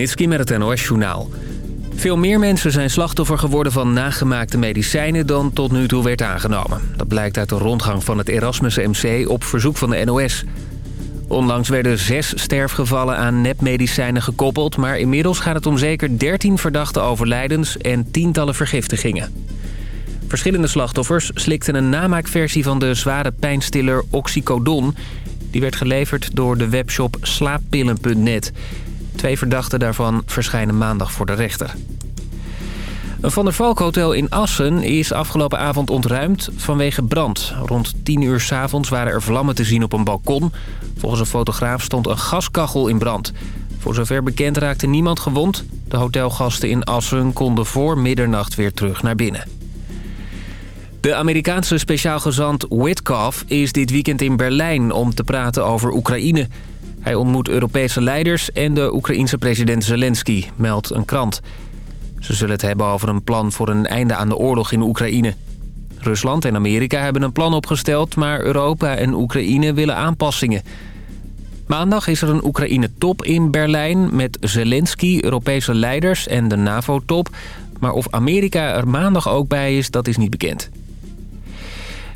Met het NOS-journaal. Veel meer mensen zijn slachtoffer geworden van nagemaakte medicijnen... dan tot nu toe werd aangenomen. Dat blijkt uit de rondgang van het Erasmus MC op verzoek van de NOS. Onlangs werden zes sterfgevallen aan nepmedicijnen gekoppeld... maar inmiddels gaat het om zeker 13 verdachte overlijdens en tientallen vergiftigingen. Verschillende slachtoffers slikten een namaakversie van de zware pijnstiller Oxycodon... Die werd geleverd door de webshop slaappillen.net. Twee verdachten daarvan verschijnen maandag voor de rechter. Een Van der Valk hotel in Assen is afgelopen avond ontruimd vanwege brand. Rond 10 uur s'avonds waren er vlammen te zien op een balkon. Volgens een fotograaf stond een gaskachel in brand. Voor zover bekend raakte niemand gewond. De hotelgasten in Assen konden voor middernacht weer terug naar binnen. De Amerikaanse speciaalgezant is dit weekend in Berlijn om te praten over Oekraïne. Hij ontmoet Europese leiders en de Oekraïense president Zelensky, meldt een krant. Ze zullen het hebben over een plan voor een einde aan de oorlog in Oekraïne. Rusland en Amerika hebben een plan opgesteld, maar Europa en Oekraïne willen aanpassingen. Maandag is er een Oekraïne-top in Berlijn met Zelensky, Europese leiders en de NAVO-top. Maar of Amerika er maandag ook bij is, dat is niet bekend.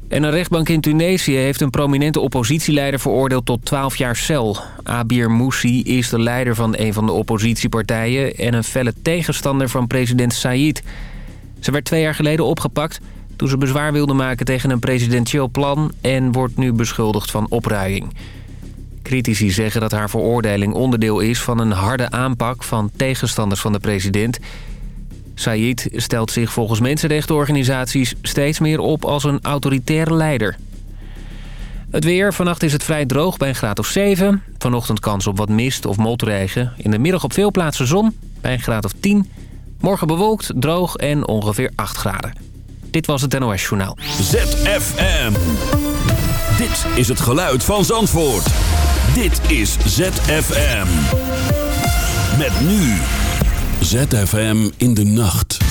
En een rechtbank in Tunesië heeft een prominente oppositieleider veroordeeld tot 12 jaar cel. Abir Moussi is de leider van een van de oppositiepartijen... en een felle tegenstander van president Said. Ze werd twee jaar geleden opgepakt toen ze bezwaar wilde maken tegen een presidentieel plan... en wordt nu beschuldigd van opruiing. Critici zeggen dat haar veroordeling onderdeel is van een harde aanpak van tegenstanders van de president... Said stelt zich volgens mensenrechtenorganisaties steeds meer op als een autoritaire leider. Het weer. Vannacht is het vrij droog bij een graad of 7. Vanochtend kans op wat mist of motregen. In de middag op veel plaatsen zon bij een graad of 10. Morgen bewolkt, droog en ongeveer 8 graden. Dit was het NOS Journaal. ZFM. Dit is het geluid van Zandvoort. Dit is ZFM. Met nu... ZFM in de nacht.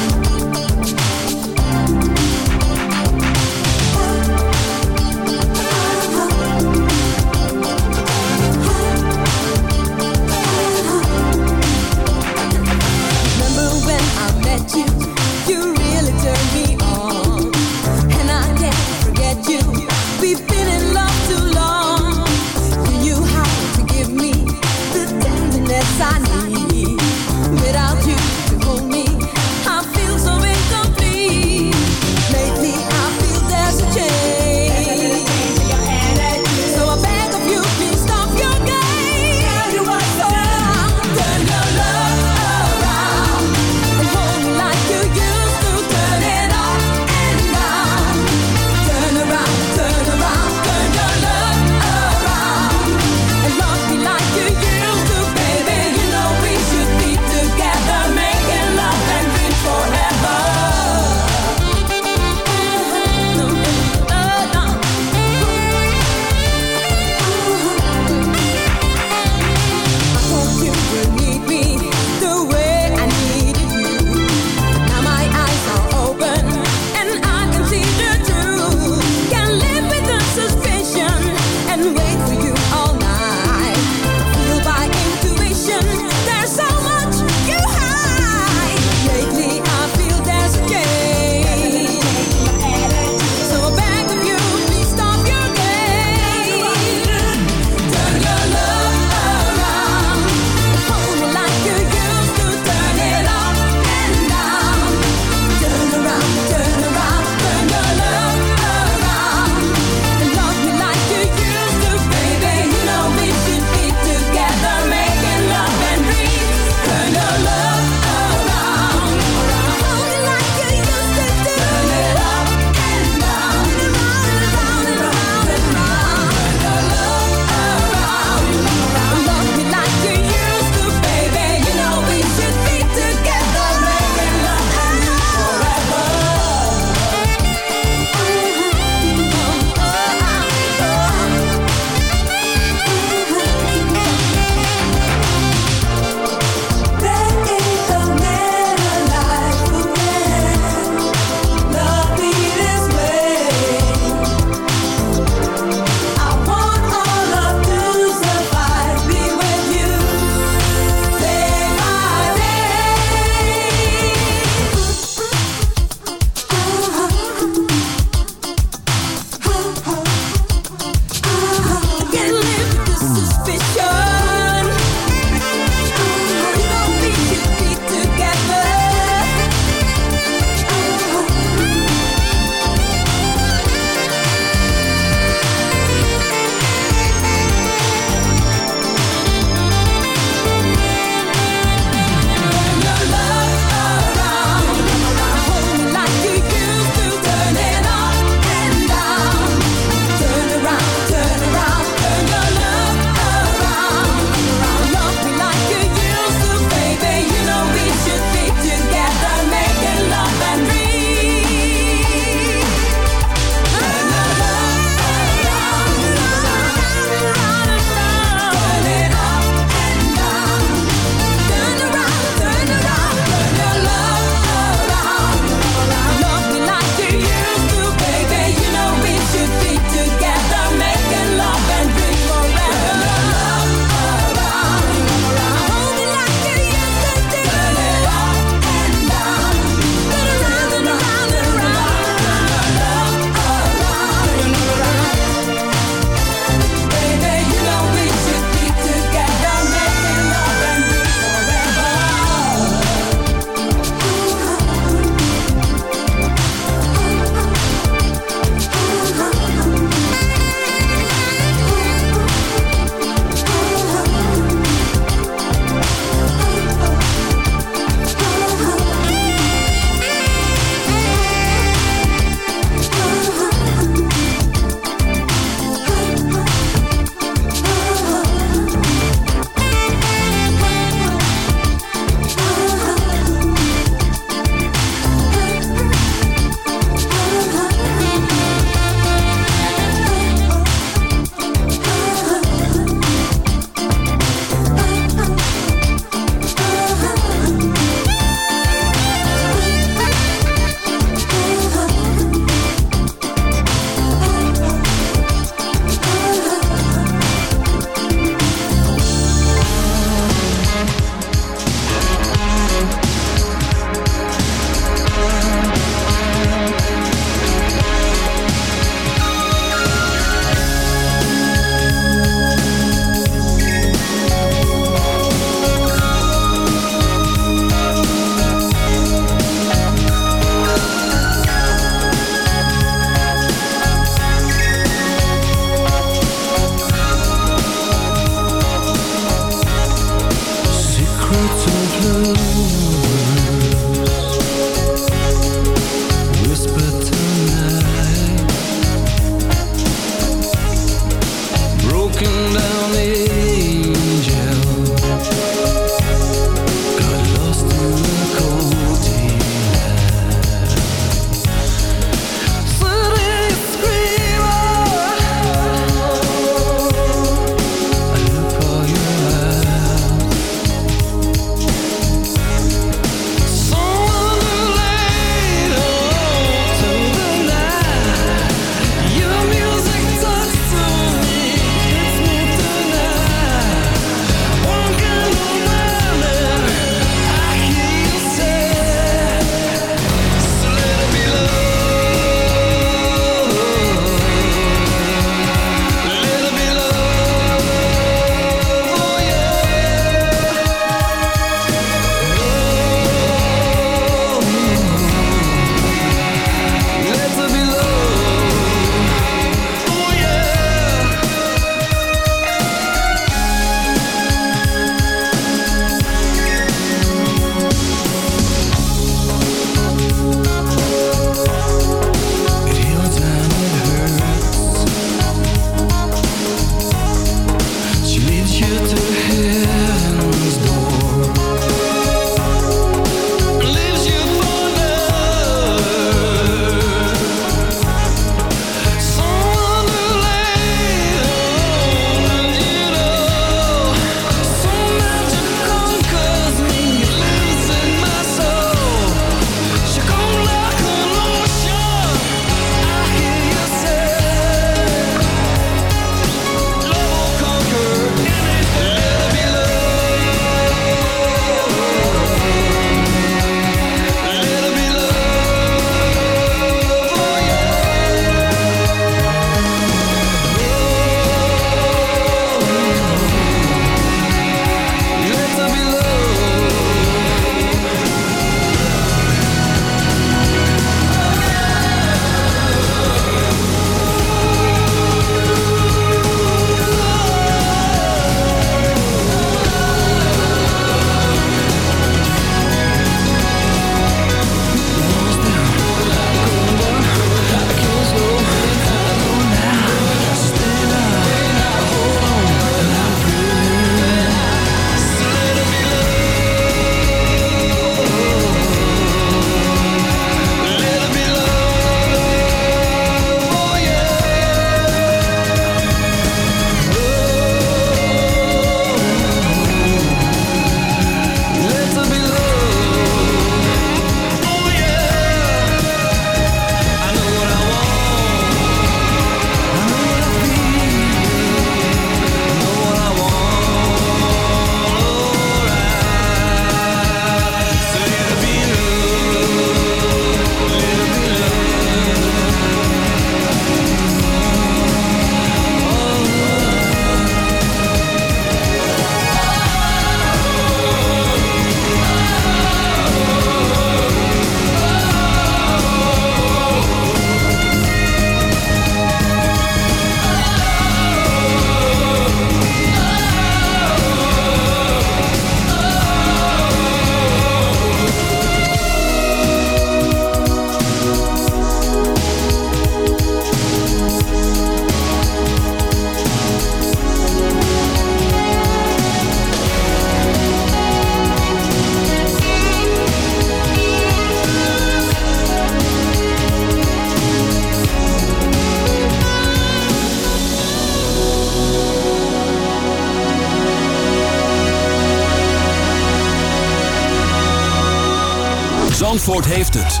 Zandvoort heeft het.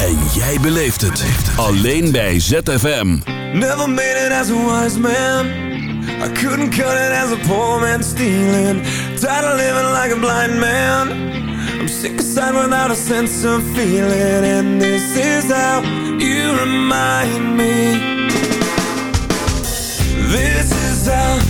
En jij beleeft het. Alleen bij ZFM. Never made it as a wise man. I couldn't cut it as a poor man stealing. Tired of living like a blind man. I'm sick aside without a sense of feeling. And this is how you remind me. This is how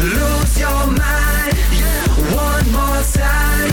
lose your mind. One more time,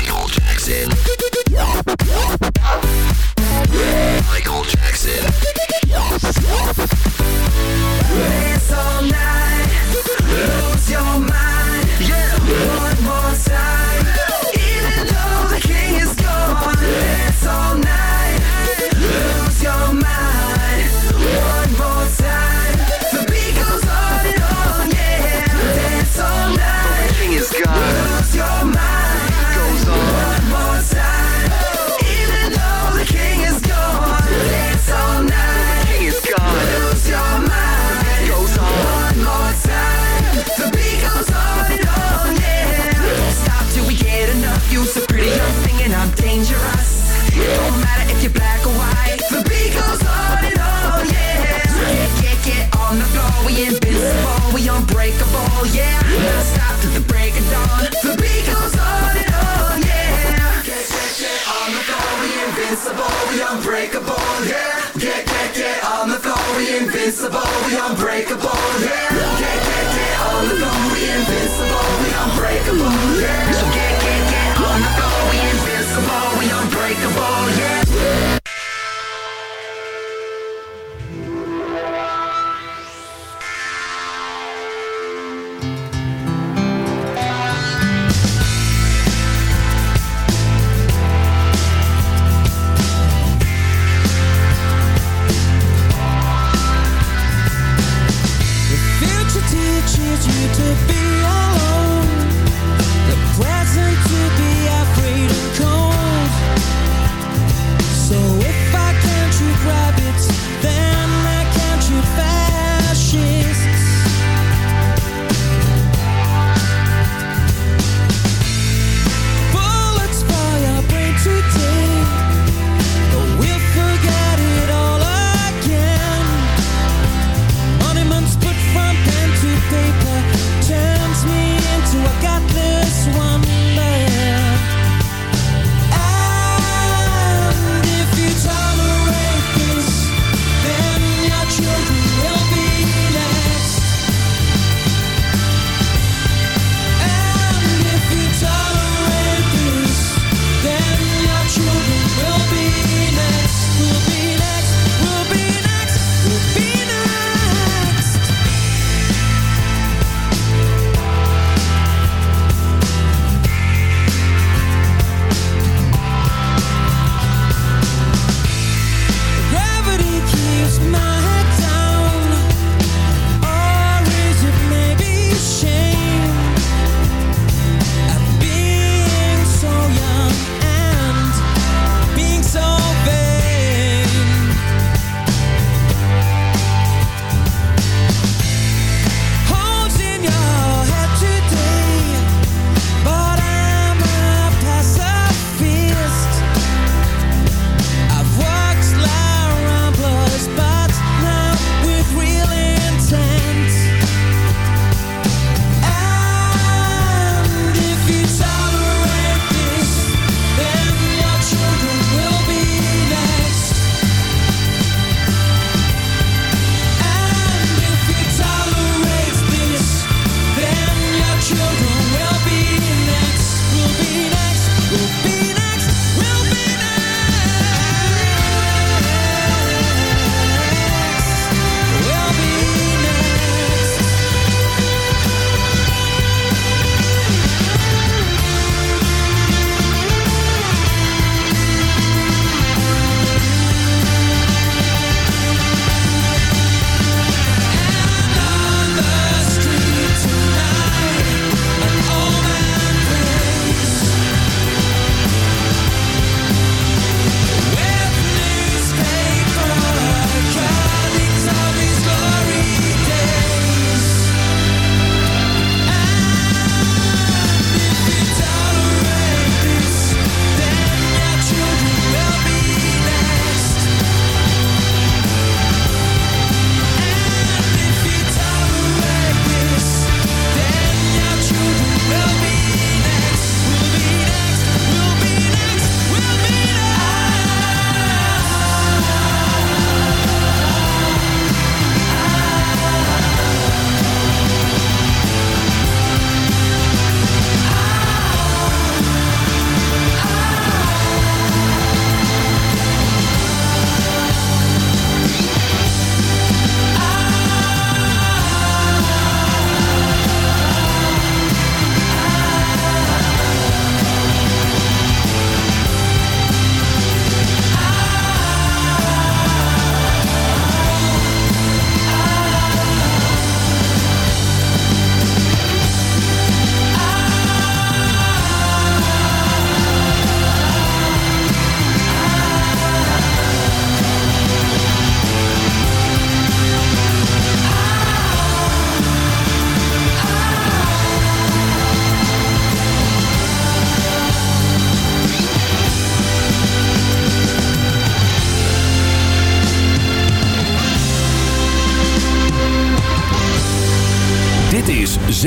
Jackson. Michael Jackson. Dance all night, unbreakable, yeah.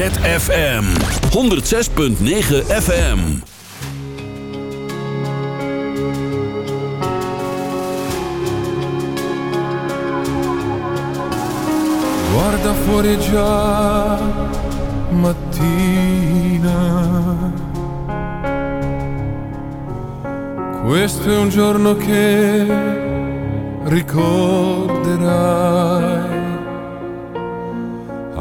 ZFM 106.9 FM. Guarda fuori già mattina. Questo è un giorno che ricorderai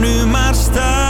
nu maar staan.